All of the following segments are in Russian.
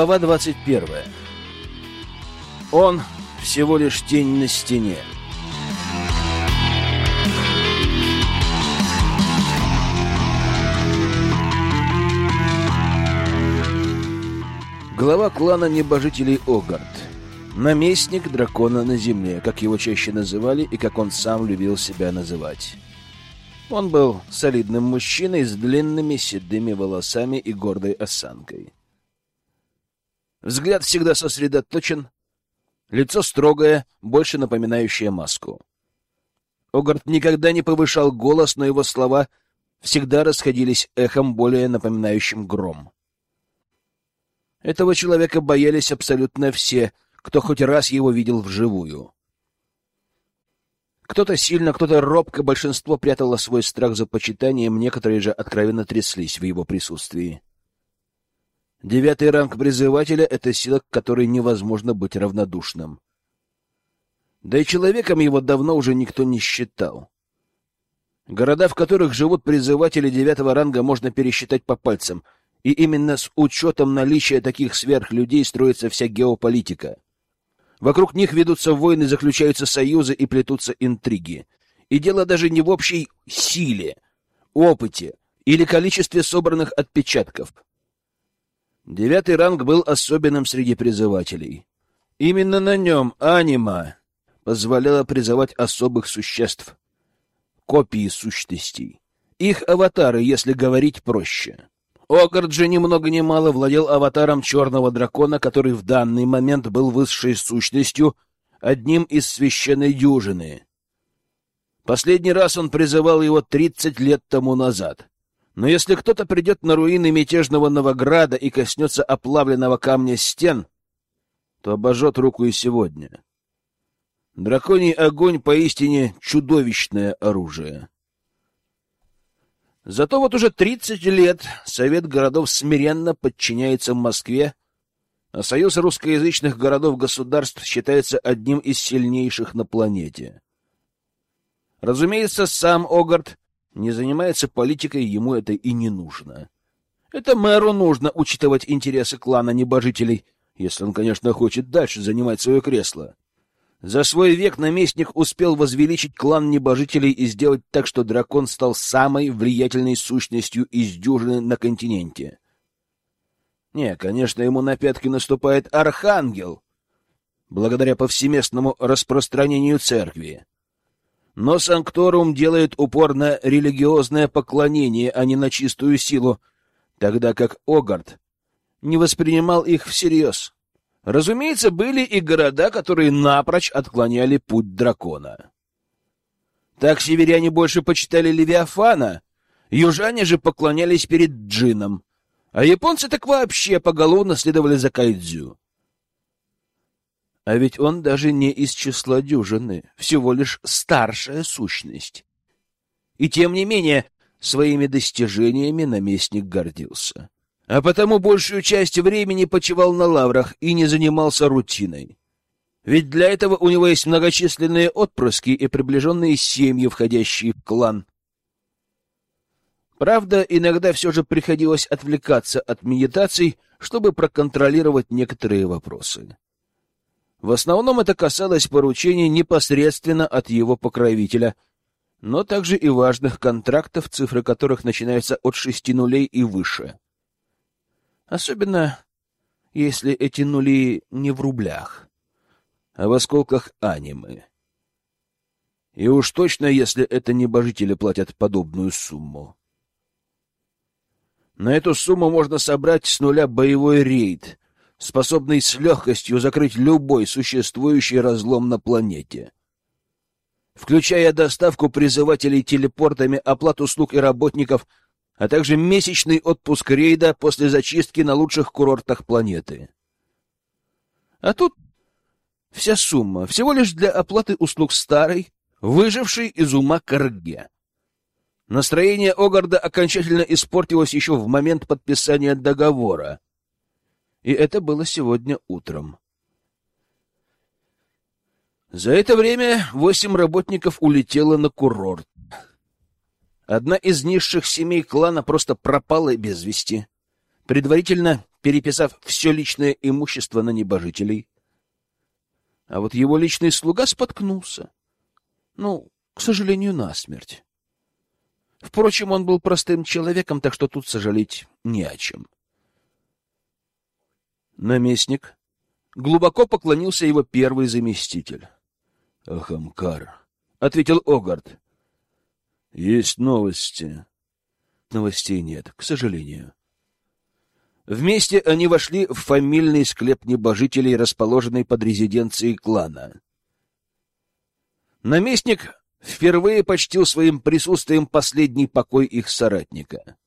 Глава 21. Он всего лишь тень на стене. Глава клана небожителей Огард. Наместник дракона на земле, как его чаще называли и как он сам любил себя называть. Он был солидным мужчиной с длинными седыми волосами и гордой осанкой. Взгляд всегда сосредоточен, лицо строгое, больше напоминающее маску. Огарт никогда не повышал голос, но его слова всегда расходились эхом, более напоминающим гром. Этого человека боялись абсолютно все, кто хоть раз его видел вживую. Кто-то сильно, кто-то робко, большинство прятало свой страх за почитанием, некоторые же откровенно тряслись в его присутствии. Девятый ранг призывателя — это сила, к которой невозможно быть равнодушным. Да и человеком его давно уже никто не считал. Города, в которых живут призыватели девятого ранга, можно пересчитать по пальцам — и именно с учетом наличия таких сверхлюдей строится вся геополитика. Вокруг них ведутся войны, заключаются союзы и плетутся интриги. И дело даже не в общей силе, опыте или количестве собранных отпечатков. Девятый ранг был особенным среди призывателей. Именно на нем анима позволяла призывать особых существ, копии сущностей, их аватары, если говорить проще. Огард же ни много ни мало владел аватаром черного дракона, который в данный момент был высшей сущностью, одним из священной дюжины. Последний раз он призывал его тридцать лет тому назад. Но если кто-то придет на руины мятежного Новограда и коснется оплавленного камня стен, то обожжет руку и сегодня. Драконий огонь поистине чудовищное оружие. Зато вот уже 30 лет Совет городов смиренно подчиняется Москве, а Союз русскоязычных городов-государств считается одним из сильнейших на планете. Разумеется, сам Огард не занимается политикой, ему это и не нужно. Это мэру нужно учитывать интересы клана небожителей, если он, конечно, хочет дальше занимать свое кресло. За свой век наместник успел возвеличить клан небожителей и сделать так, что дракон стал самой влиятельной сущностью из дюжины на континенте. Не, конечно, ему на пятки наступает архангел, благодаря повсеместному распространению церкви. Но Санкторум делает упор на религиозное поклонение, а не на чистую силу, тогда как Огард не воспринимал их всерьез. Разумеется, были и города, которые напрочь отклоняли путь дракона. Так северяне больше почитали Левиафана, южане же поклонялись перед джином, а японцы так вообще поголовно следовали за кайдзю. А ведь он даже не из числа дюжины, всего лишь старшая сущность. И тем не менее, своими достижениями наместник гордился а потому большую часть времени почивал на лаврах и не занимался рутиной. Ведь для этого у него есть многочисленные отпрыски и приближенные семьи, входящие в клан. Правда, иногда все же приходилось отвлекаться от медитаций, чтобы проконтролировать некоторые вопросы. В основном это касалось поручений непосредственно от его покровителя, но также и важных контрактов, цифры которых начинаются от шести нулей и выше — Особенно, если эти нули не в рублях, а в осколках анимы. И уж точно, если это небожители платят подобную сумму. На эту сумму можно собрать с нуля боевой рейд, способный с легкостью закрыть любой существующий разлом на планете. Включая доставку призывателей телепортами, оплату услуг и работников — а также месячный отпуск рейда после зачистки на лучших курортах планеты. А тут вся сумма всего лишь для оплаты услуг старой, выжившей из ума Карге. Настроение Огарда окончательно испортилось еще в момент подписания договора. И это было сегодня утром. За это время восемь работников улетело на курорт. Одна из низших семей клана просто пропала без вести. Предварительно переписав все личное имущество на небожителей. А вот его личный слуга споткнулся. Ну, к сожалению, насмерть. Впрочем, он был простым человеком, так что тут сожалеть не о чем. Наместник. Глубоко поклонился его первый заместитель. — Ахамкар, — ответил Огард. — Есть новости. Новостей нет, к сожалению. Вместе они вошли в фамильный склеп небожителей, расположенный под резиденцией клана. Наместник впервые почтил своим присутствием последний покой их соратника.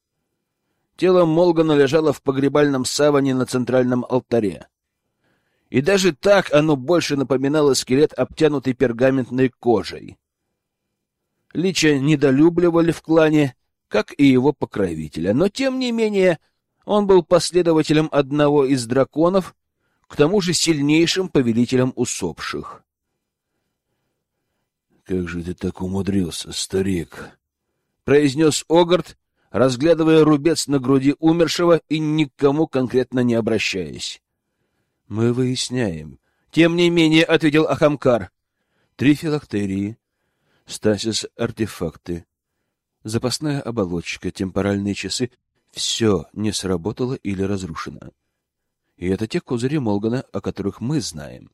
Тело Молгана лежало в погребальном саване на центральном алтаре. И даже так оно больше напоминало скелет, обтянутый пергаментной кожей. Лича недолюбливали в клане, как и его покровителя, но, тем не менее, он был последователем одного из драконов, к тому же сильнейшим повелителем усопших. «Как же ты так умудрился, старик?» — произнес Огард, разглядывая рубец на груди умершего и никому конкретно не обращаясь. «Мы выясняем». «Тем не менее», — ответил Ахамкар, — «три филактерии, стасис-артефакты, запасная оболочка, темпоральные часы — все не сработало или разрушено. И это те козыри Молгана, о которых мы знаем».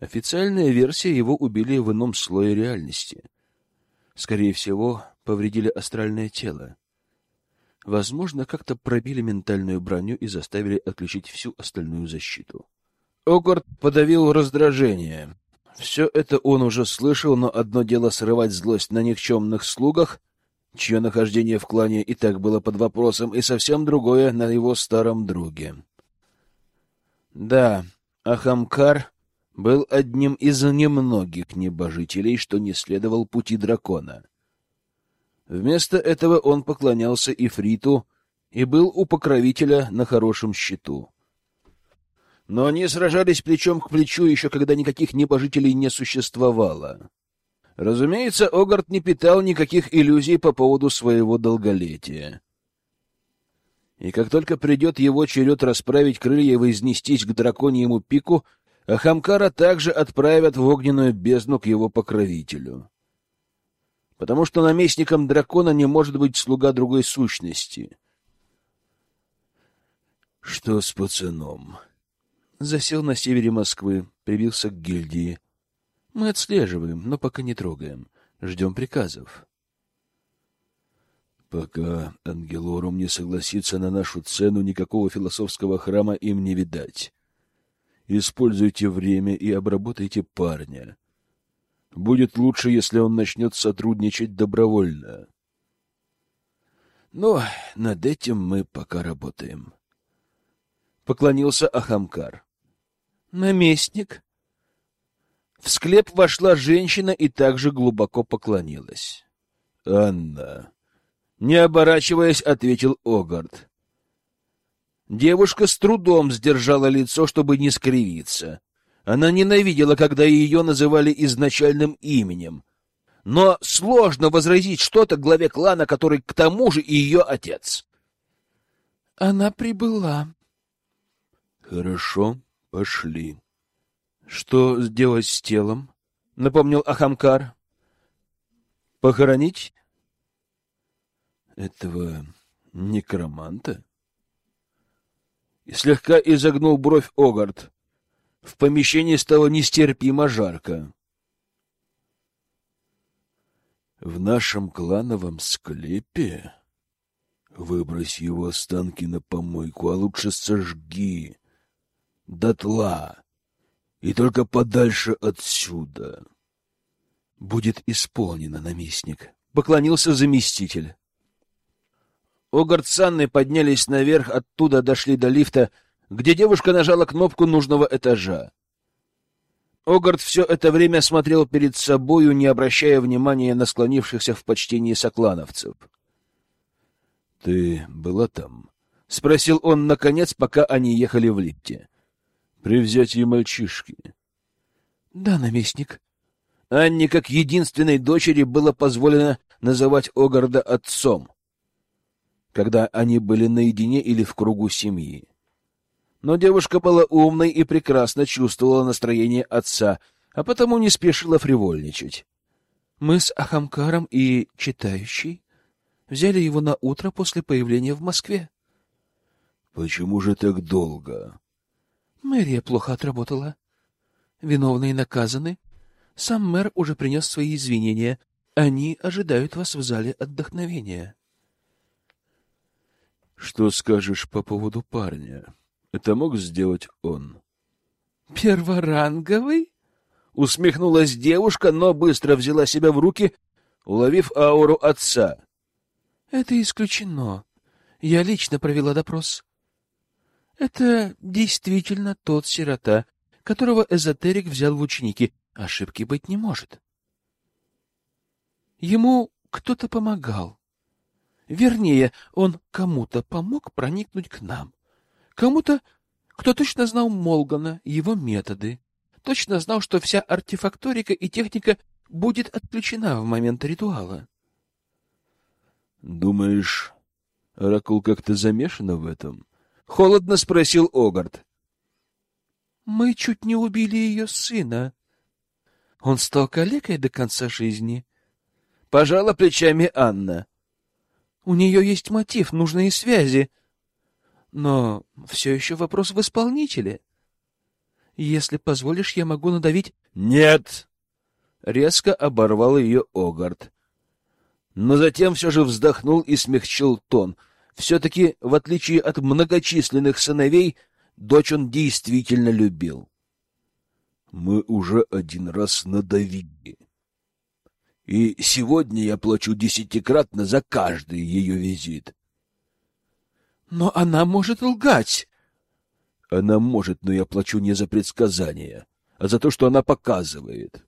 Официальная версия его убили в ином слое реальности. Скорее всего, повредили астральное тело. Возможно, как-то пробили ментальную броню и заставили отключить всю остальную защиту. Огорд подавил раздражение. Все это он уже слышал, но одно дело срывать злость на никчемных слугах, чье нахождение в клане и так было под вопросом, и совсем другое на его старом друге. Да, Ахамкар был одним из немногих небожителей, что не следовал пути дракона. Вместо этого он поклонялся Ифриту и был у покровителя на хорошем счету. Но они сражались плечом к плечу еще когда никаких небожителей не существовало. Разумеется, Огарт не питал никаких иллюзий по поводу своего долголетия. И как только придет его черед расправить крылья и вознестись к драконьему пику, а Хамкара также отправят в огненную бездну к его покровителю. Потому что наместником дракона не может быть слуга другой сущности. Что с пацаном? Засел на севере Москвы, прибился к гильдии. Мы отслеживаем, но пока не трогаем. Ждем приказов. Пока Ангелорум не согласится на нашу цену, никакого философского храма им не видать. Используйте время и обработайте парня. Будет лучше, если он начнет сотрудничать добровольно. Но над этим мы пока работаем. Поклонился Ахамкар. Наместник. В склеп вошла женщина и также глубоко поклонилась. Анна. Не оборачиваясь, ответил Огард. Девушка с трудом сдержала лицо, чтобы не скривиться. Она ненавидела, когда ее называли изначальным именем. Но сложно возразить что-то главе клана, который к тому же и ее отец. Она прибыла. Хорошо, пошли. Что сделать с телом? Напомнил Ахамкар. Похоронить? Этого некроманта? и слегка изогнул бровь Огард. В помещении стало нестерпимо жарко. В нашем клановом склепе выбрось его останки на помойку, а лучше сожги дотла и только подальше отсюда. Будет исполнено, наместник. Поклонился заместитель. Огард поднялись наверх, оттуда дошли до лифта, где девушка нажала кнопку нужного этажа. Огард все это время смотрел перед собою, не обращая внимания на склонившихся в почтении соклановцев. — Ты была там? — спросил он, наконец, пока они ехали в лифте. — При взятии мальчишки. — Да, наместник. Анне, как единственной дочери, было позволено называть Огарда отцом когда они были наедине или в кругу семьи. Но девушка была умной и прекрасно чувствовала настроение отца, а потому не спешила фривольничать. Мы с Ахамкаром и читающий взяли его на утро после появления в Москве. Почему же так долго? Мэрия плохо отработала. Виновные наказаны. Сам мэр уже принес свои извинения. Они ожидают вас в зале отдохновения. Что скажешь по поводу парня? Это мог сделать он? Перворанговый? Усмехнулась девушка, но быстро взяла себя в руки, уловив ауру отца. Это исключено. Я лично провела допрос. Это действительно тот сирота, которого эзотерик взял в ученики. Ошибки быть не может. Ему кто-то помогал. Вернее, он кому-то помог проникнуть к нам. Кому-то, кто точно знал Молгана, его методы. Точно знал, что вся артефакторика и техника будет отключена в момент ритуала. Думаешь, Оракул как-то замешана в этом? Холодно спросил Огард. Мы чуть не убили ее сына. Он стал калекой до конца жизни. Пожала плечами Анна. У нее есть мотив, нужные связи. Но все еще вопрос в исполнителе. Если позволишь, я могу надавить... Нет! Резко оборвал ее Огард но затем все же вздохнул и смягчил тон. Все-таки, в отличие от многочисленных сыновей, дочь он действительно любил. Мы уже один раз надавили. И сегодня я плачу десятикратно за каждый ее визит. Но она может лгать. Она может, но я плачу не за предсказания, а за то, что она показывает.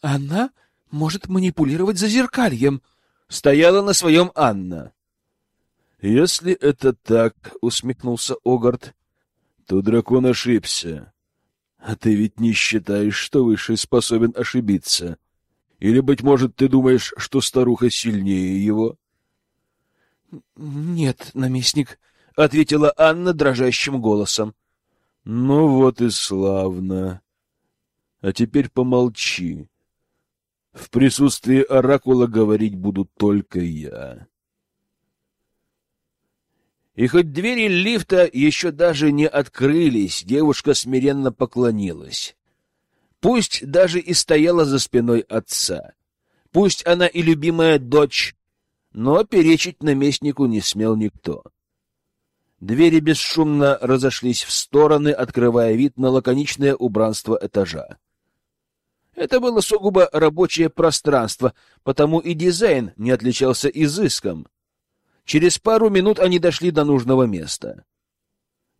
Она может манипулировать зазеркальем. Стояла на своем Анна. Если это так, усмехнулся Огард, то дракон ошибся. А ты ведь не считаешь, что Высший способен ошибиться? Или, быть может, ты думаешь, что старуха сильнее его? — Нет, наместник, — ответила Анна дрожащим голосом. — Ну вот и славно. А теперь помолчи. В присутствии оракула говорить буду только я. И хоть двери лифта еще даже не открылись, девушка смиренно поклонилась. Пусть даже и стояла за спиной отца. Пусть она и любимая дочь, но перечить наместнику не смел никто. Двери бесшумно разошлись в стороны, открывая вид на лаконичное убранство этажа. Это было сугубо рабочее пространство, потому и дизайн не отличался изыском. Через пару минут они дошли до нужного места.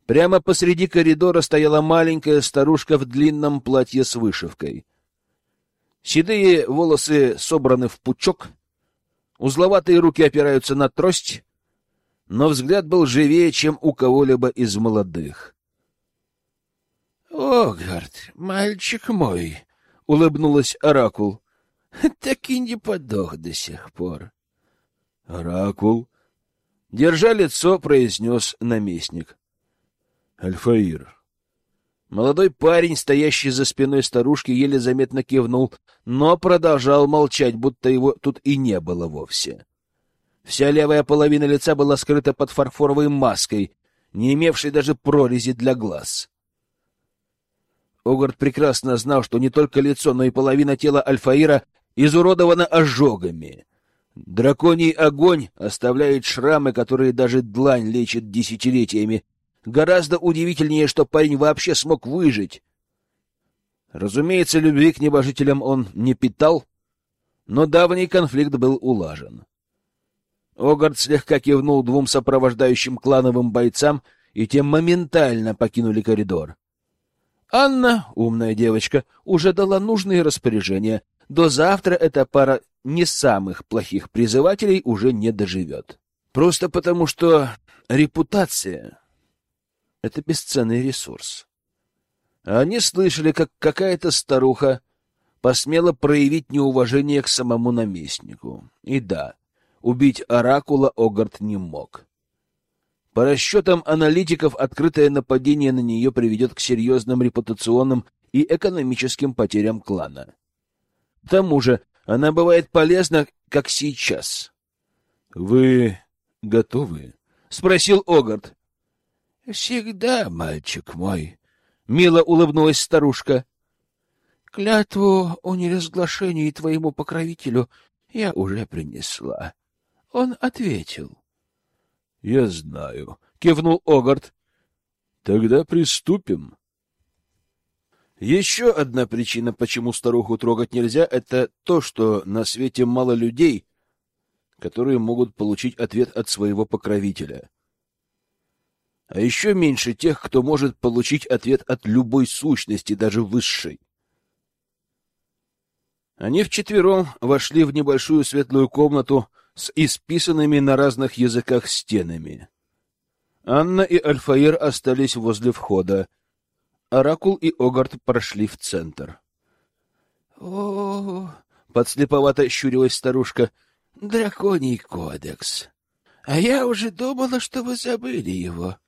Прямо посреди коридора стояла маленькая старушка в длинном платье с вышивкой. Седые волосы собраны в пучок, узловатые руки опираются на трость, но взгляд был живее, чем у кого-либо из молодых. — Огард, мальчик мой! — улыбнулась Оракул. — Так и не подох до сих пор. — Оракул? — держа лицо, произнес наместник. — Альфаир. Молодой парень, стоящий за спиной старушки, еле заметно кивнул, но продолжал молчать, будто его тут и не было вовсе. Вся левая половина лица была скрыта под фарфоровой маской, не имевшей даже прорези для глаз. Огард прекрасно знал, что не только лицо, но и половина тела Альфаира изуродована ожогами. Драконий огонь оставляет шрамы, которые даже длань лечит десятилетиями. Гораздо удивительнее, что парень вообще смог выжить. Разумеется, любви к небожителям он не питал, но давний конфликт был улажен. Огард слегка кивнул двум сопровождающим клановым бойцам, и те моментально покинули коридор. Анна, умная девочка, уже дала нужные распоряжения. До завтра эта пара не самых плохих призывателей уже не доживет. Просто потому, что репутация — это бесценный ресурс. Они слышали, как какая-то старуха посмела проявить неуважение к самому наместнику. И да, убить Оракула Огарт не мог. По расчетам аналитиков, открытое нападение на нее приведет к серьезным репутационным и экономическим потерям клана. К тому же она бывает полезна, как сейчас. — Вы готовы? — спросил Огард. — Всегда, мальчик мой, — мило улыбнулась старушка. — Клятву о неразглашении твоему покровителю я уже принесла. Он ответил. — Я знаю, — кивнул Огард. — Тогда приступим. Еще одна причина, почему старуху трогать нельзя, это то, что на свете мало людей, которые могут получить ответ от своего покровителя. А еще меньше тех, кто может получить ответ от любой сущности, даже высшей. Они вчетвером вошли в небольшую светлую комнату с исписанными на разных языках стенами. Анна и Альфаир остались возле входа. Оракул и Огарт прошли в центр. — О, — подслеповато щурилась старушка, — драконий кодекс. А я уже думала, что вы забыли его. —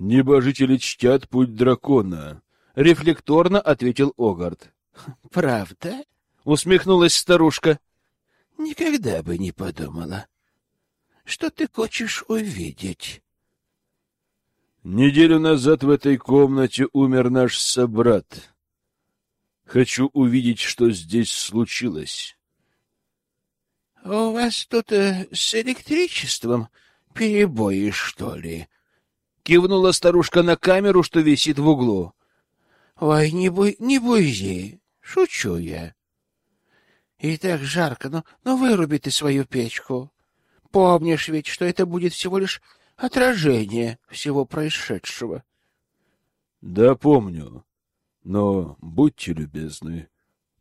Небожители чтят путь дракона, — рефлекторно ответил Огарт. — Правда? — усмехнулась старушка. — Никогда бы не подумала. Что ты хочешь увидеть? Неделю назад в этой комнате умер наш собрат. Хочу увидеть, что здесь случилось. — У вас тут э, с электричеством перебои, что ли? — кивнула старушка на камеру, что висит в углу. — Ой, не, бой, не бойзи, шучу я. И так жарко, но, но выруби ты свою печку. Помнишь ведь, что это будет всего лишь отражение всего происшедшего. — Да, помню. Но будьте любезны,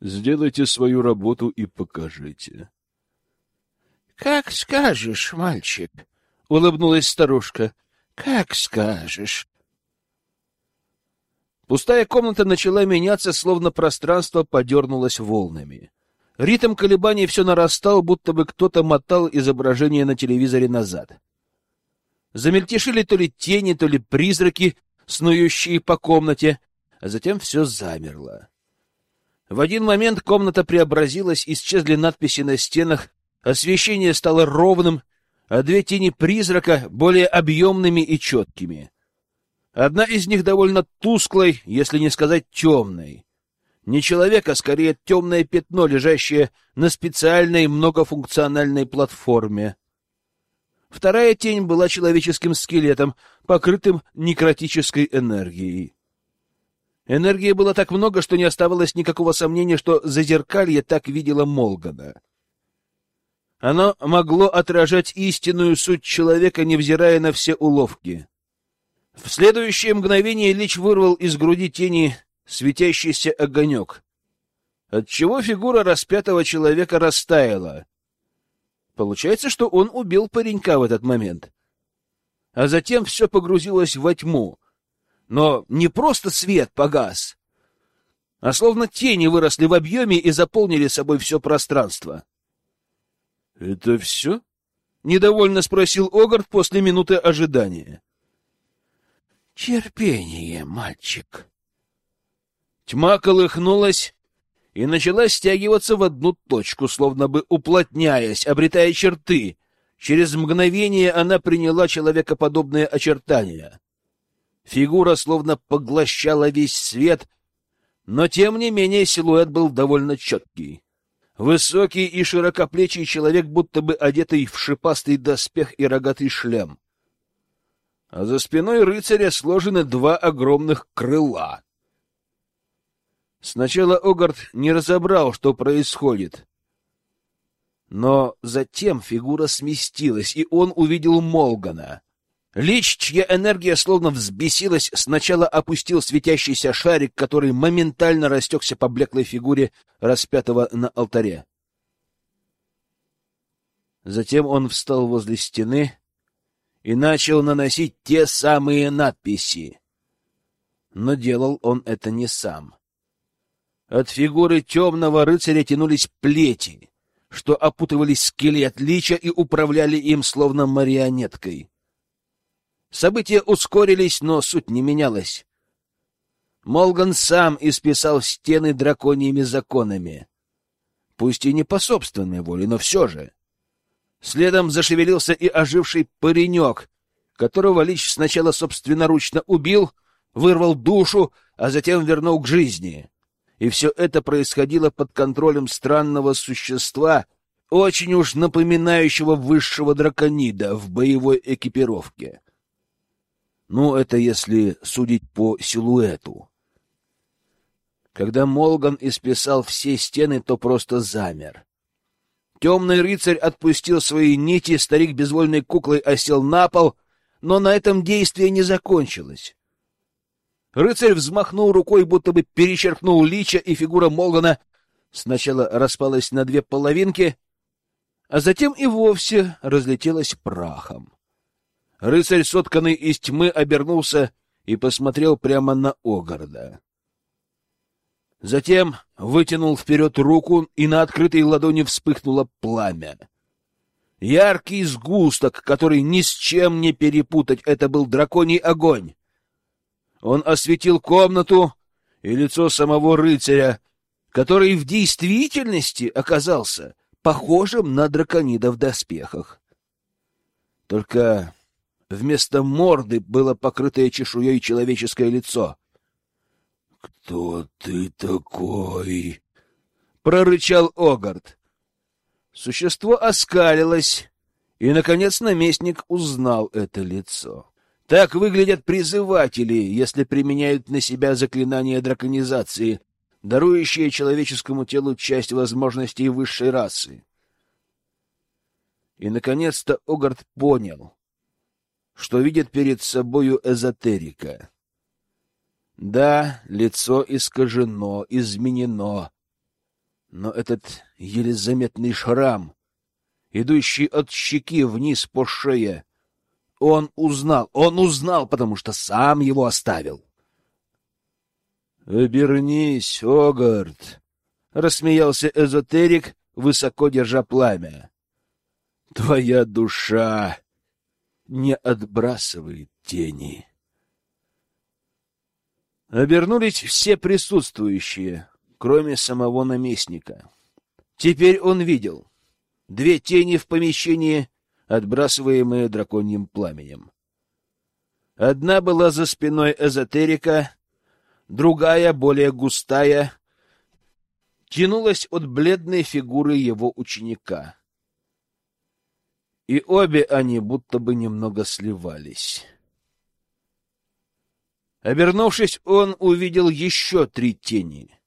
сделайте свою работу и покажите. — Как скажешь, мальчик, — улыбнулась старушка. — Как скажешь. Пустая комната начала меняться, словно пространство подернулось волнами. Ритм колебаний все нарастал, будто бы кто-то мотал изображение на телевизоре назад. Замельтешили то ли тени, то ли призраки, снующие по комнате, а затем все замерло. В один момент комната преобразилась, исчезли надписи на стенах, освещение стало ровным, а две тени призрака более объемными и четкими. Одна из них довольно тусклой, если не сказать темной. Не человек, а скорее темное пятно, лежащее на специальной многофункциональной платформе. Вторая тень была человеческим скелетом, покрытым некротической энергией. Энергии было так много, что не оставалось никакого сомнения, что зазеркалье так видела Молгана. Оно могло отражать истинную суть человека, невзирая на все уловки. В следующее мгновение Лич вырвал из груди тени светящийся огонек, отчего фигура распятого человека растаяла, Получается, что он убил паренька в этот момент. А затем все погрузилось во тьму. Но не просто свет погас, а словно тени выросли в объеме и заполнили собой все пространство. — Это все? — недовольно спросил Огард после минуты ожидания. — Терпение, мальчик. Тьма колыхнулась, и начала стягиваться в одну точку, словно бы уплотняясь, обретая черты. Через мгновение она приняла человекоподобные очертания. Фигура словно поглощала весь свет, но тем не менее силуэт был довольно четкий. Высокий и широкоплечий человек, будто бы одетый в шипастый доспех и рогатый шлем. А за спиной рыцаря сложены два огромных крыла — Сначала Огард не разобрал, что происходит. Но затем фигура сместилась, и он увидел Молгана. Лич, чья энергия словно взбесилась, сначала опустил светящийся шарик, который моментально растекся по блеклой фигуре распятого на алтаре. Затем он встал возле стены и начал наносить те самые надписи. Но делал он это не сам. От фигуры темного рыцаря тянулись плети, что опутывали скелет лича и управляли им словно марионеткой. События ускорились, но суть не менялась. Молган сам исписал стены драконьими законами. Пусть и не по собственной воле, но все же. Следом зашевелился и оживший паренек, которого Лич сначала собственноручно убил, вырвал душу, а затем вернул к жизни. И все это происходило под контролем странного существа, очень уж напоминающего высшего драконида в боевой экипировке. Ну, это если судить по силуэту. Когда Молган исписал все стены, то просто замер. Темный рыцарь отпустил свои нити, старик безвольной куклой осел на пол, но на этом действие не закончилось. Рыцарь взмахнул рукой, будто бы перечеркнул лича, и фигура Молгана сначала распалась на две половинки, а затем и вовсе разлетелась прахом. Рыцарь, сотканный из тьмы, обернулся и посмотрел прямо на Огарда. Затем вытянул вперед руку, и на открытой ладони вспыхнуло пламя. Яркий сгусток, который ни с чем не перепутать, это был драконий огонь. Он осветил комнату и лицо самого рыцаря, который в действительности оказался похожим на драконида в доспехах. Только Вместо морды было покрытое чешуей человеческое лицо. — Кто ты такой? — прорычал Огард. Существо оскалилось, и, наконец, наместник узнал это лицо. Так выглядят призыватели, если применяют на себя заклинание драконизации, дарующее человеческому телу часть возможностей высшей расы. И, наконец-то, Огард понял — что видит перед собою эзотерика. Да, лицо искажено, изменено, но этот еле заметный шрам, идущий от щеки вниз по шее, он узнал, он узнал, потому что сам его оставил. «Обернись, Огард!» — рассмеялся эзотерик, высоко держа пламя. «Твоя душа не отбрасывает тени. Обернулись все присутствующие, кроме самого наместника. Теперь он видел две тени в помещении, отбрасываемые драконьим пламенем. Одна была за спиной эзотерика, другая, более густая, тянулась от бледной фигуры его ученика и обе они будто бы немного сливались. Обернувшись, он увидел еще три тени.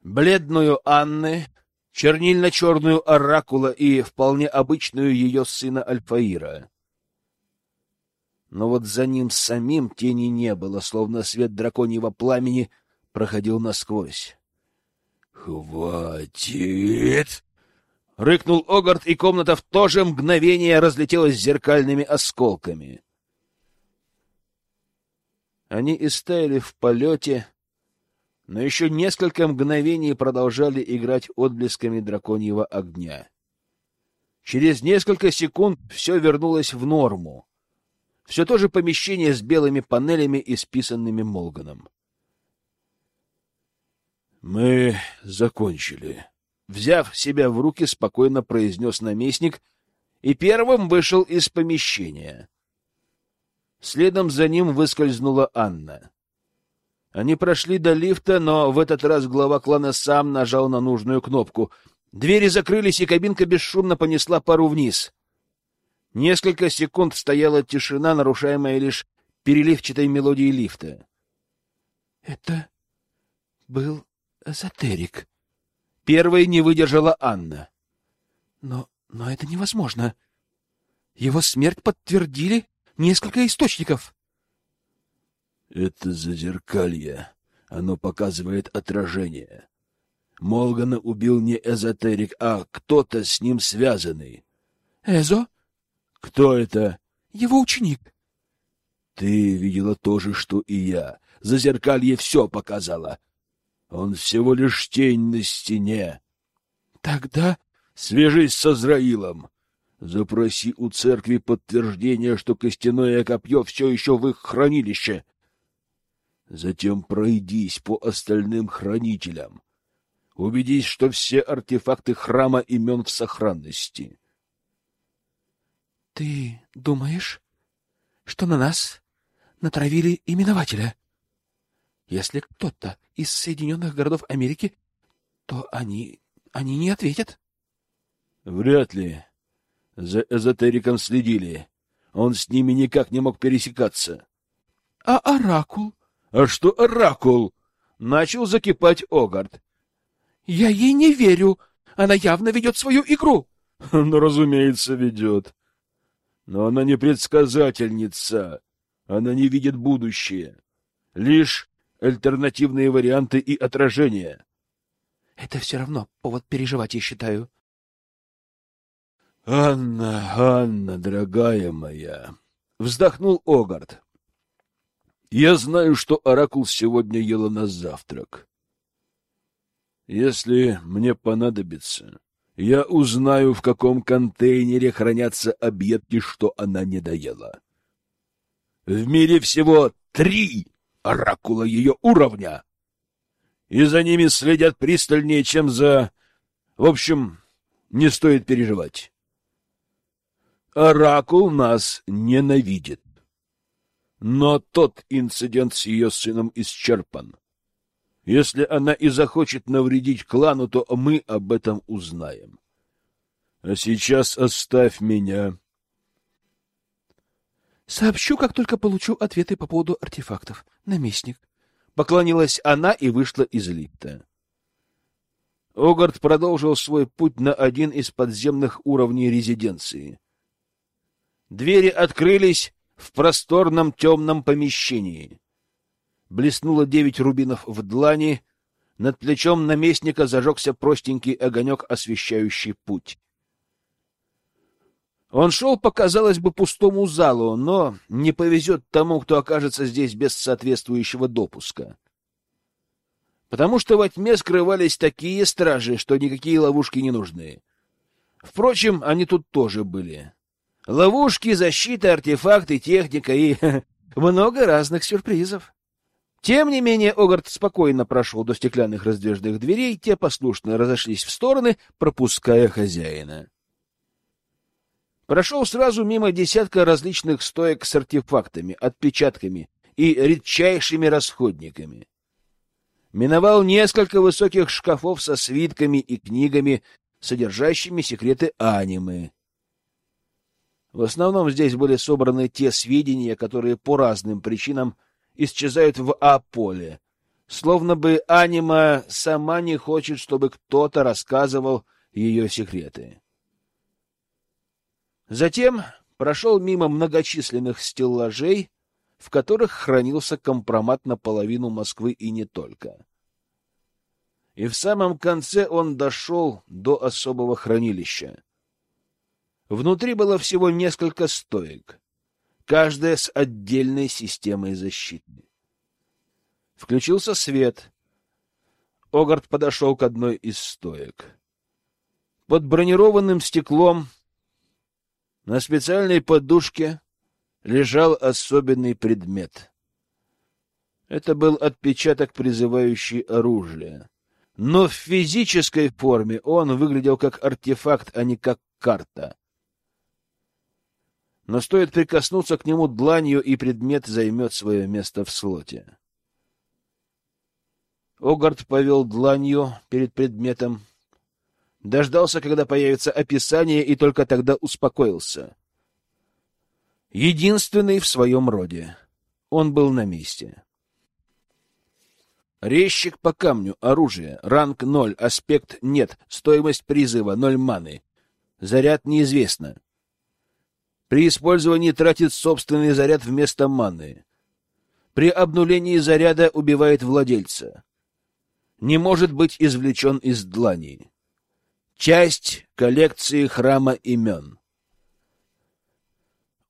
Бледную Анны, чернильно-черную Оракула и вполне обычную ее сына Альфаира. Но вот за ним самим тени не было, словно свет драконьего пламени проходил насквозь. «Хватит!» Рыкнул Огард, и комната в то же мгновение разлетелась зеркальными осколками. Они истаяли в полете, но еще несколько мгновений продолжали играть отблесками драконьего огня. Через несколько секунд все вернулось в норму. Все то же помещение с белыми панелями, исписанными Молганом. «Мы закончили», Взяв себя в руки, спокойно произнес наместник и первым вышел из помещения. Следом за ним выскользнула Анна. Они прошли до лифта, но в этот раз глава клана сам нажал на нужную кнопку. Двери закрылись, и кабинка бесшумно понесла пару вниз. Несколько секунд стояла тишина, нарушаемая лишь переливчатой мелодией лифта. — Это был эзотерик, Первой не выдержала Анна. Но, но это невозможно. Его смерть подтвердили несколько источников. Это зазеркалье. Оно показывает отражение. Молгана убил не эзотерик, а кто-то с ним связанный. Эзо? Кто это? Его ученик. Ты видела то же, что и я. Зазеркалье все показало. Он всего лишь тень на стене. Тогда свяжись с Азраилом. Запроси у церкви подтверждение, что костяное копье все еще в их хранилище. Затем пройдись по остальным хранителям. Убедись, что все артефакты храма имен в сохранности. — Ты думаешь, что на нас натравили именователя? Если кто-то из Соединенных Городов Америки, то они... они не ответят. — Вряд ли. За эзотериком следили. Он с ними никак не мог пересекаться. — А Оракул? — А что Оракул? Начал закипать Огард. — Я ей не верю. Она явно ведет свою игру. — Ну, разумеется, ведет. Но она не предсказательница. Она не видит будущее. Лишь альтернативные варианты и отражения. — Это все равно повод переживать, я считаю. — Анна, Анна, дорогая моя, — вздохнул Огард. — Я знаю, что Оракул сегодня ела на завтрак. Если мне понадобится, я узнаю, в каком контейнере хранятся объедки, что она не доела. В мире всего три оракула ее уровня, и за ними следят пристальнее, чем за... В общем, не стоит переживать. Оракул нас ненавидит. Но тот инцидент с ее сыном исчерпан. Если она и захочет навредить клану, то мы об этом узнаем. А сейчас оставь меня. Сообщу, как только получу ответы по поводу артефактов. Наместник. Поклонилась она и вышла из лифта. Огард продолжил свой путь на один из подземных уровней резиденции. Двери открылись в просторном темном помещении. Блеснуло девять рубинов в длани, над плечом наместника зажегся простенький огонек, освещающий путь. Он шел по, казалось бы, пустому залу, но не повезет тому, кто окажется здесь без соответствующего допуска. Потому что во тьме скрывались такие стражи, что никакие ловушки не нужны. Впрочем, они тут тоже были. Ловушки, защита, артефакты, техника и много разных сюрпризов. Тем не менее, Огарт спокойно прошел до стеклянных раздвижных дверей, те послушно разошлись в стороны, пропуская хозяина. Прошел сразу мимо десятка различных стоек с артефактами, отпечатками и редчайшими расходниками. Миновал несколько высоких шкафов со свитками и книгами, содержащими секреты анимы. В основном здесь были собраны те сведения, которые по разным причинам исчезают в А-поле, словно бы анима сама не хочет, чтобы кто-то рассказывал ее секреты. Затем прошел мимо многочисленных стеллажей, в которых хранился компромат на половину Москвы и не только. И в самом конце он дошел до особого хранилища. Внутри было всего несколько стоек, каждая с отдельной системой защиты. Включился свет. Огард подошел к одной из стоек. Под бронированным стеклом на специальной подушке лежал особенный предмет. Это был отпечаток, призывающий оружие. Но в физической форме он выглядел как артефакт, а не как карта но стоит прикоснуться к нему дланью, и предмет займет свое место в слоте. Огард повел дланью перед предметом, дождался, когда появится описание, и только тогда успокоился. Единственный в своем роде. Он был на месте. Резчик по камню, оружие, ранг ноль, аспект нет, стоимость призыва ноль маны. Заряд неизвестно. При использовании тратит собственный заряд вместо маны. При обнулении заряда убивает владельца. Не может быть извлечен из длани. Часть коллекции храма имен.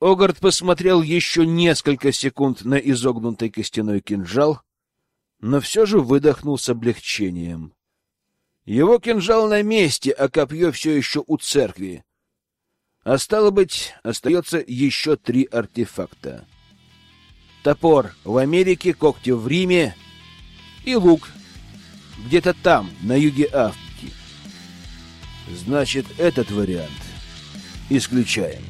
Огард посмотрел еще несколько секунд на изогнутый костяной кинжал, но все же выдохнул с облегчением. Его кинжал на месте, а копье все еще у церкви. А стало быть, остается еще три артефакта. Топор в Америке, когти в Риме и лук где-то там, на юге Африки. Значит, этот вариант исключаем.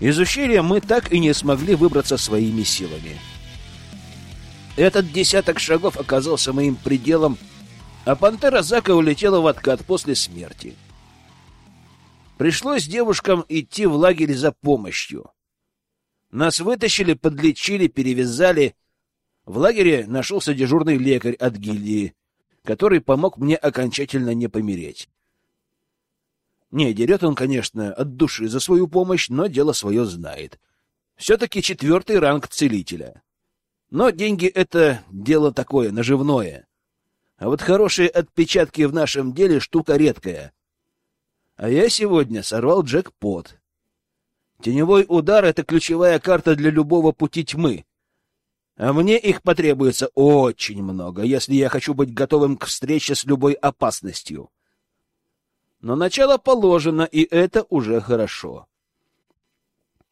Из ущелья мы так и не смогли выбраться своими силами. Этот десяток шагов оказался моим пределом, а пантера Зака улетела в откат после смерти. Пришлось девушкам идти в лагерь за помощью. Нас вытащили, подлечили, перевязали. В лагере нашелся дежурный лекарь от гильдии, который помог мне окончательно не помереть. Не, дерет он, конечно, от души за свою помощь, но дело свое знает. Все-таки четвертый ранг целителя. Но деньги — это дело такое, наживное. А вот хорошие отпечатки в нашем деле — штука редкая. А я сегодня сорвал джекпот. Теневой удар — это ключевая карта для любого пути тьмы. А мне их потребуется очень много, если я хочу быть готовым к встрече с любой опасностью. Но начало положено, и это уже хорошо.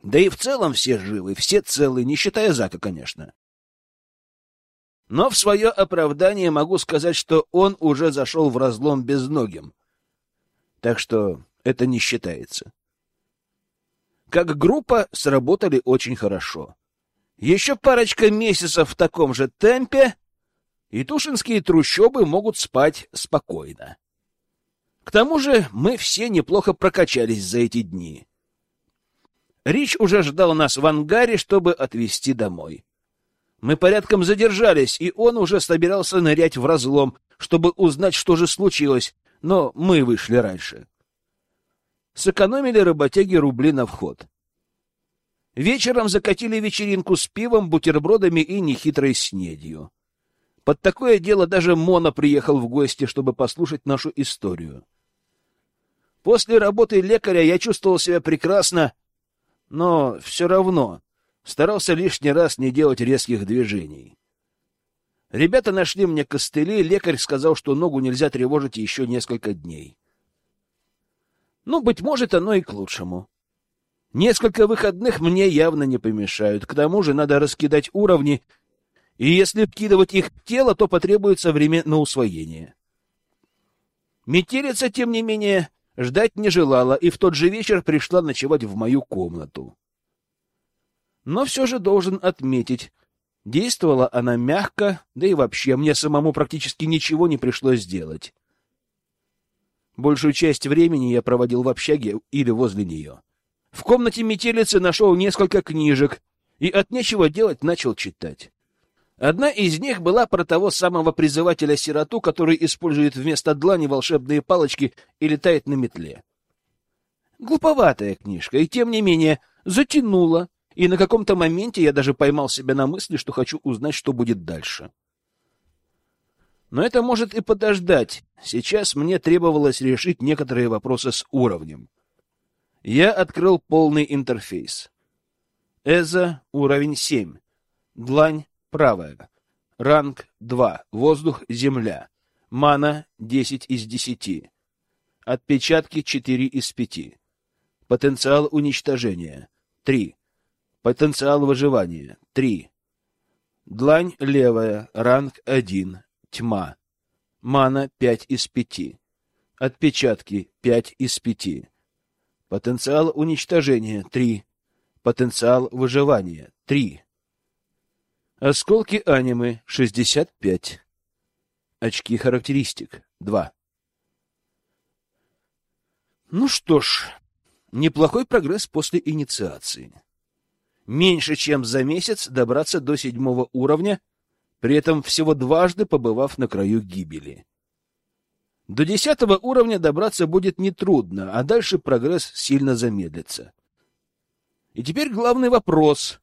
Да и в целом все живы, все целы, не считая Зака, конечно. Но в свое оправдание могу сказать, что он уже зашел в разлом безногим. Так что это не считается. Как группа сработали очень хорошо. Еще парочка месяцев в таком же темпе, и тушинские трущобы могут спать спокойно. К тому же мы все неплохо прокачались за эти дни. Рич уже ждал нас в ангаре, чтобы отвезти домой. Мы порядком задержались, и он уже собирался нырять в разлом, чтобы узнать, что же случилось, но мы вышли раньше. Сэкономили работяги рубли на вход. Вечером закатили вечеринку с пивом, бутербродами и нехитрой снедью. Под такое дело даже Мона приехал в гости, чтобы послушать нашу историю. После работы лекаря я чувствовал себя прекрасно, но все равно старался лишний раз не делать резких движений. Ребята нашли мне костыли, лекарь сказал, что ногу нельзя тревожить еще несколько дней. Ну, быть может, оно и к лучшему. Несколько выходных мне явно не помешают. К тому же надо раскидать уровни, и если вкидывать их в тело, то потребуется время на усвоение. Метелица, тем не менее, ждать не желала и в тот же вечер пришла ночевать в мою комнату. Но все же должен отметить, действовала она мягко, да и вообще мне самому практически ничего не пришлось сделать. Большую часть времени я проводил в общаге или возле нее. В комнате метелицы нашел несколько книжек и от нечего делать начал читать. Одна из них была про того самого призывателя-сироту, который использует вместо длани волшебные палочки и летает на метле. Глуповатая книжка, и тем не менее затянула, и на каком-то моменте я даже поймал себя на мысли, что хочу узнать, что будет дальше. Но это может и подождать. Сейчас мне требовалось решить некоторые вопросы с уровнем. Я открыл полный интерфейс. Эза уровень 7. Длань правая. Ранг 2. Воздух, земля. Мана 10 из 10. Отпечатки 4 из 5. Потенциал уничтожения 3. Потенциал выживания 3. Длань левая, ранг 1, тьма. Мана 5 из 5. Отпечатки 5 из 5. Потенциал уничтожения 3. Потенциал выживания 3. Осколки анимы 65. Очки характеристик 2. Ну что ж, неплохой прогресс после инициации. Меньше чем за месяц добраться до седьмого уровня, при этом всего дважды побывав на краю гибели. До десятого уровня добраться будет нетрудно, а дальше прогресс сильно замедлится. И теперь главный вопрос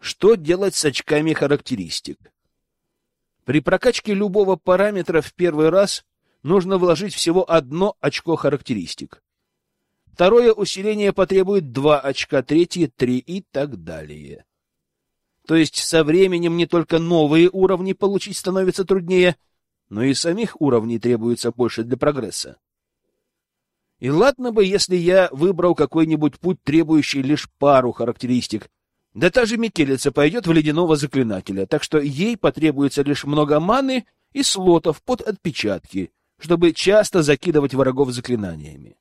что делать с очками характеристик? При прокачке любого параметра в первый раз нужно вложить всего одно очко характеристик. Второе усиление потребует два очка, третье — три и так далее. То есть со временем не только новые уровни получить становится труднее, но и самих уровней требуется больше для прогресса. И ладно бы, если я выбрал какой-нибудь путь, требующий лишь пару характеристик. Да та же Микелица пойдет в ледяного заклинателя, так что ей потребуется лишь много маны и слотов под отпечатки, чтобы часто закидывать врагов заклинаниями.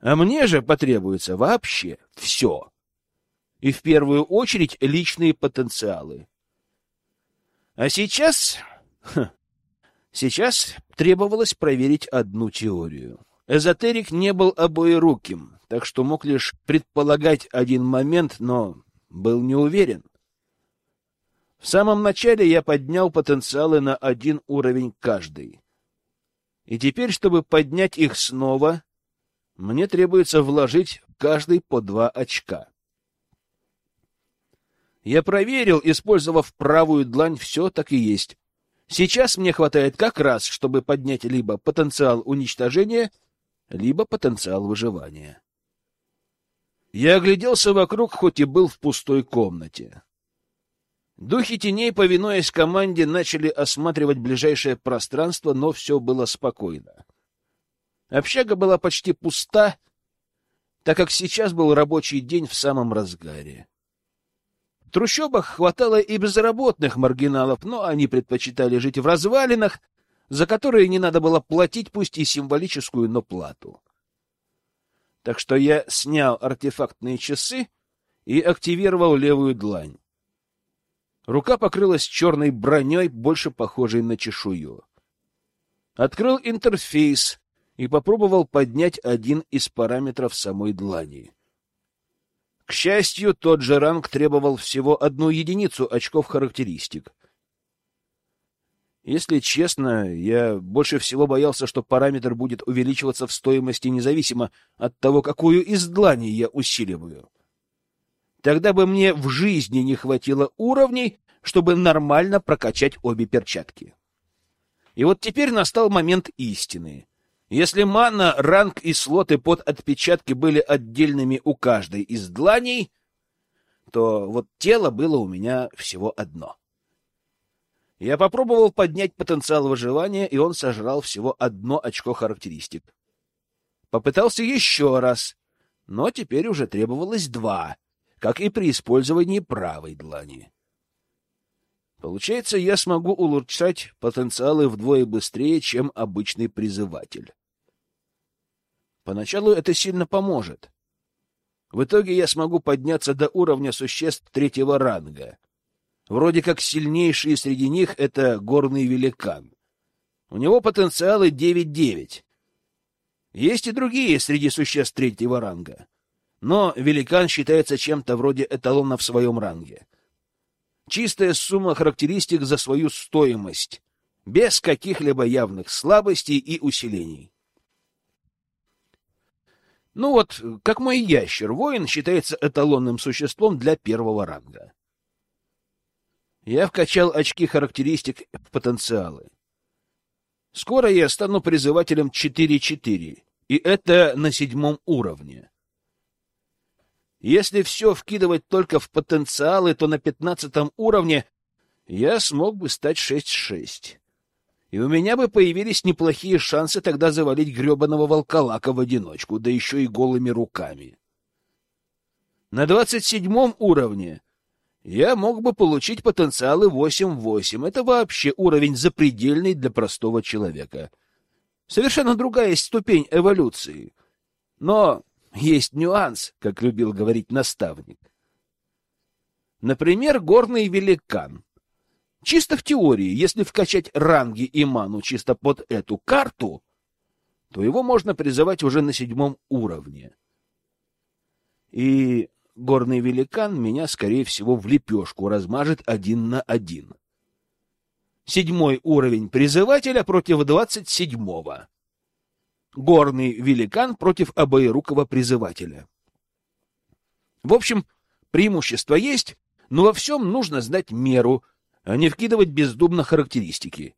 А мне же потребуется вообще все. И в первую очередь личные потенциалы. А сейчас... Ха, сейчас требовалось проверить одну теорию. Эзотерик не был обоеруким, так что мог лишь предполагать один момент, но был не уверен. В самом начале я поднял потенциалы на один уровень каждый. И теперь, чтобы поднять их снова, мне требуется вложить каждый по два очка. Я проверил, использовав правую длань, все так и есть. Сейчас мне хватает как раз, чтобы поднять либо потенциал уничтожения, либо потенциал выживания. Я огляделся вокруг, хоть и был в пустой комнате. Духи теней, повинуясь команде, начали осматривать ближайшее пространство, но все было спокойно. Общага была почти пуста, так как сейчас был рабочий день в самом разгаре. В трущобах хватало и безработных маргиналов, но они предпочитали жить в развалинах, за которые не надо было платить, пусть и символическую, но плату. Так что я снял артефактные часы и активировал левую длань. Рука покрылась черной броней, больше похожей на чешую. Открыл интерфейс, и попробовал поднять один из параметров самой длани. К счастью, тот же ранг требовал всего одну единицу очков характеристик. Если честно, я больше всего боялся, что параметр будет увеличиваться в стоимости независимо от того, какую из дланей я усиливаю. Тогда бы мне в жизни не хватило уровней, чтобы нормально прокачать обе перчатки. И вот теперь настал момент истины. Если мана, ранг и слоты под отпечатки были отдельными у каждой из дланей, то вот тело было у меня всего одно. Я попробовал поднять потенциал выживания, и он сожрал всего одно очко характеристик. Попытался еще раз, но теперь уже требовалось два, как и при использовании правой длани. Получается, я смогу улучшать потенциалы вдвое быстрее, чем обычный призыватель. Поначалу это сильно поможет. В итоге я смогу подняться до уровня существ третьего ранга. Вроде как сильнейший среди них — это горный великан. У него потенциалы 9-9. Есть и другие среди существ третьего ранга. Но великан считается чем-то вроде эталона в своем ранге. Чистая сумма характеристик за свою стоимость, без каких-либо явных слабостей и усилений. Ну вот, как мой ящер, воин считается эталонным существом для первого ранга. Я вкачал очки характеристик в потенциалы. Скоро я стану призывателем 4-4, и это на седьмом уровне. Если все вкидывать только в потенциалы, то на пятнадцатом уровне я смог бы стать 6-6 и у меня бы появились неплохие шансы тогда завалить гребаного волколака в одиночку, да еще и голыми руками. На двадцать седьмом уровне я мог бы получить потенциалы 8-8. Это вообще уровень запредельный для простого человека. Совершенно другая ступень эволюции. Но есть нюанс, как любил говорить наставник. Например, горный великан. Чисто в теории, если вкачать ранги и ману чисто под эту карту, то его можно призывать уже на седьмом уровне. И горный великан меня, скорее всего, в лепешку размажет один на один. Седьмой уровень призывателя против двадцать седьмого. Горный великан против обоерукого призывателя. В общем, преимущество есть, но во всем нужно знать меру — а не вкидывать бездумно характеристики.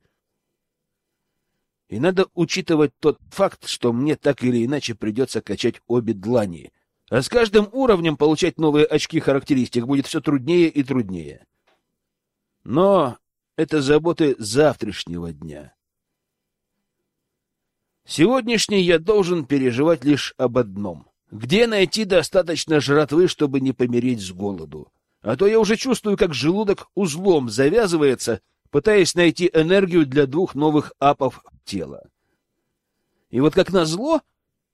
И надо учитывать тот факт, что мне так или иначе придется качать обе длани. А с каждым уровнем получать новые очки характеристик будет все труднее и труднее. Но это заботы завтрашнего дня. Сегодняшний я должен переживать лишь об одном. Где найти достаточно жратвы, чтобы не помереть с голоду? А то я уже чувствую, как желудок узлом завязывается, пытаясь найти энергию для двух новых апов тела. И вот как назло,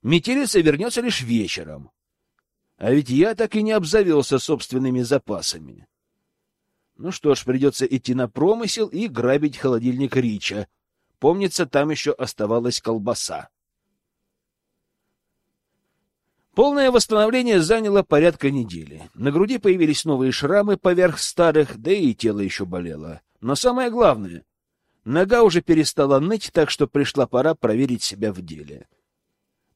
метелица вернется лишь вечером. А ведь я так и не обзавелся собственными запасами. Ну что ж, придется идти на промысел и грабить холодильник Рича. Помнится, там еще оставалась колбаса. Полное восстановление заняло порядка недели. На груди появились новые шрамы поверх старых, да и тело еще болело. Но самое главное, нога уже перестала ныть, так что пришла пора проверить себя в деле.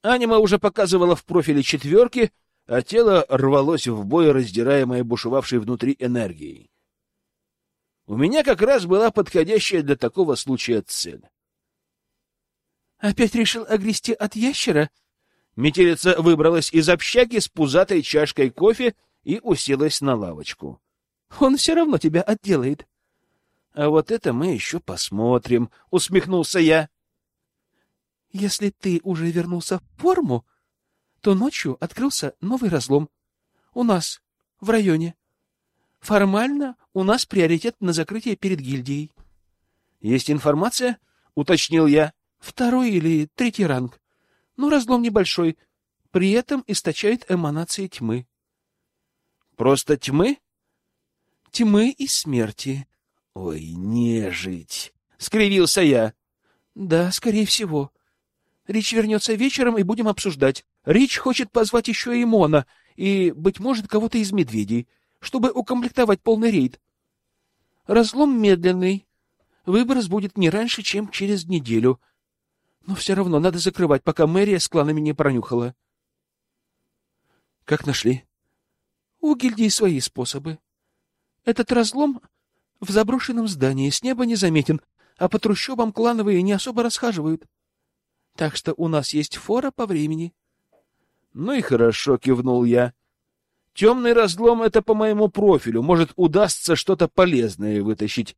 Анима уже показывала в профиле четверки, а тело рвалось в бой, раздираемое бушевавшей внутри энергией. У меня как раз была подходящая для такого случая цель. «Опять решил огрести от ящера?» Метелица выбралась из общаги с пузатой чашкой кофе и уселась на лавочку. «Он все равно тебя отделает». А вот это мы еще посмотрим, усмехнулся я. Если ты уже вернулся в форму, то ночью открылся новый разлом. У нас, в районе. Формально у нас приоритет на закрытие перед гильдией. Есть информация? Уточнил я. Второй или третий ранг. Но разлом небольшой, при этом источает эманации тьмы. Просто тьмы? Тьмы и смерти. Ой, нежить! Скривился я. Да, скорее всего. Рич вернется вечером и будем обсуждать. Рич хочет позвать еще и Мона, и, быть может, кого-то из медведей, чтобы укомплектовать полный рейд. Разлом медленный. Выброс будет не раньше, чем через неделю. Но все равно надо закрывать, пока мэрия с кланами не пронюхала. Как нашли? У гильдии свои способы. Этот разлом в заброшенном здании с неба не заметен, а по трущобам клановые не особо расхаживают. Так что у нас есть фора по времени. — Ну и хорошо, — кивнул я. — Темный разлом — это по моему профилю. Может, удастся что-то полезное вытащить.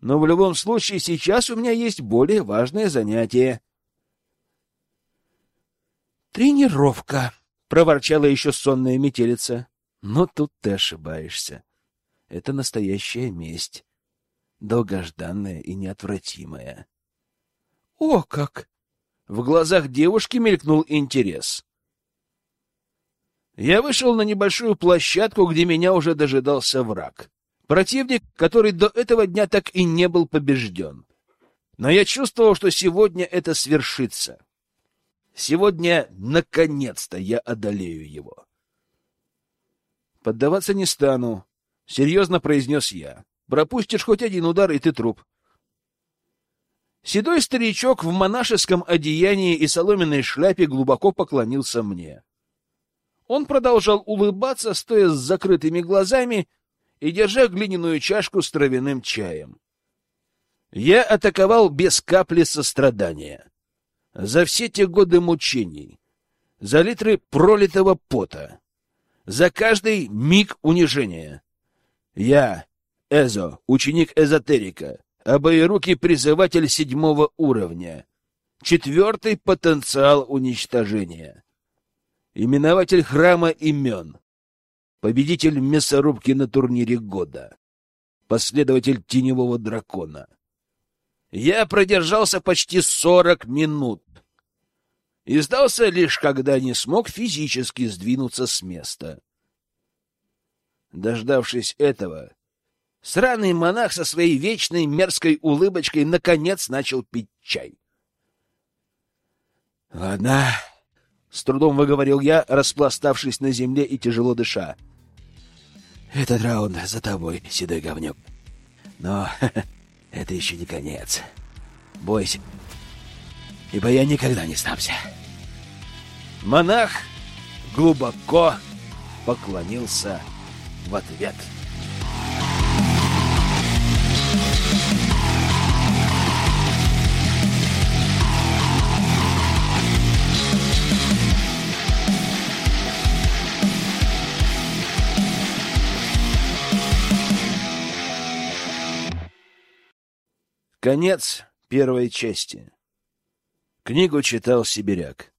Но в любом случае сейчас у меня есть более важное занятие. — Тренировка, — проворчала еще сонная метелица. — Но тут ты ошибаешься. Это настоящая месть, долгожданная и неотвратимая. — О, как! В глазах девушки мелькнул интерес. Я вышел на небольшую площадку, где меня уже дожидался враг. Противник, который до этого дня так и не был побежден. Но я чувствовал, что сегодня это свершится. Сегодня, наконец-то, я одолею его. Поддаваться не стану. — серьезно произнес я. — Пропустишь хоть один удар, и ты труп. Седой старичок в монашеском одеянии и соломенной шляпе глубоко поклонился мне. Он продолжал улыбаться, стоя с закрытыми глазами и держа глиняную чашку с травяным чаем. Я атаковал без капли сострадания. За все те годы мучений, за литры пролитого пота, за каждый миг унижения — я, Эзо, ученик эзотерика, обоирукий призыватель седьмого уровня, четвертый потенциал уничтожения, именователь храма имен, победитель мясорубки на турнире года, последователь теневого дракона. Я продержался почти сорок минут и сдался лишь, когда не смог физически сдвинуться с места. Дождавшись этого, сраный монах со своей вечной мерзкой улыбочкой наконец начал пить чай. — Ладно, — с трудом выговорил я, распластавшись на земле и тяжело дыша. — Этот раунд за тобой, седой говнюк. Но это еще не конец. Бойся, ибо я никогда не сдамся. Монах глубоко поклонился в ответ. Конец первой части. Книгу читал Сибиряк.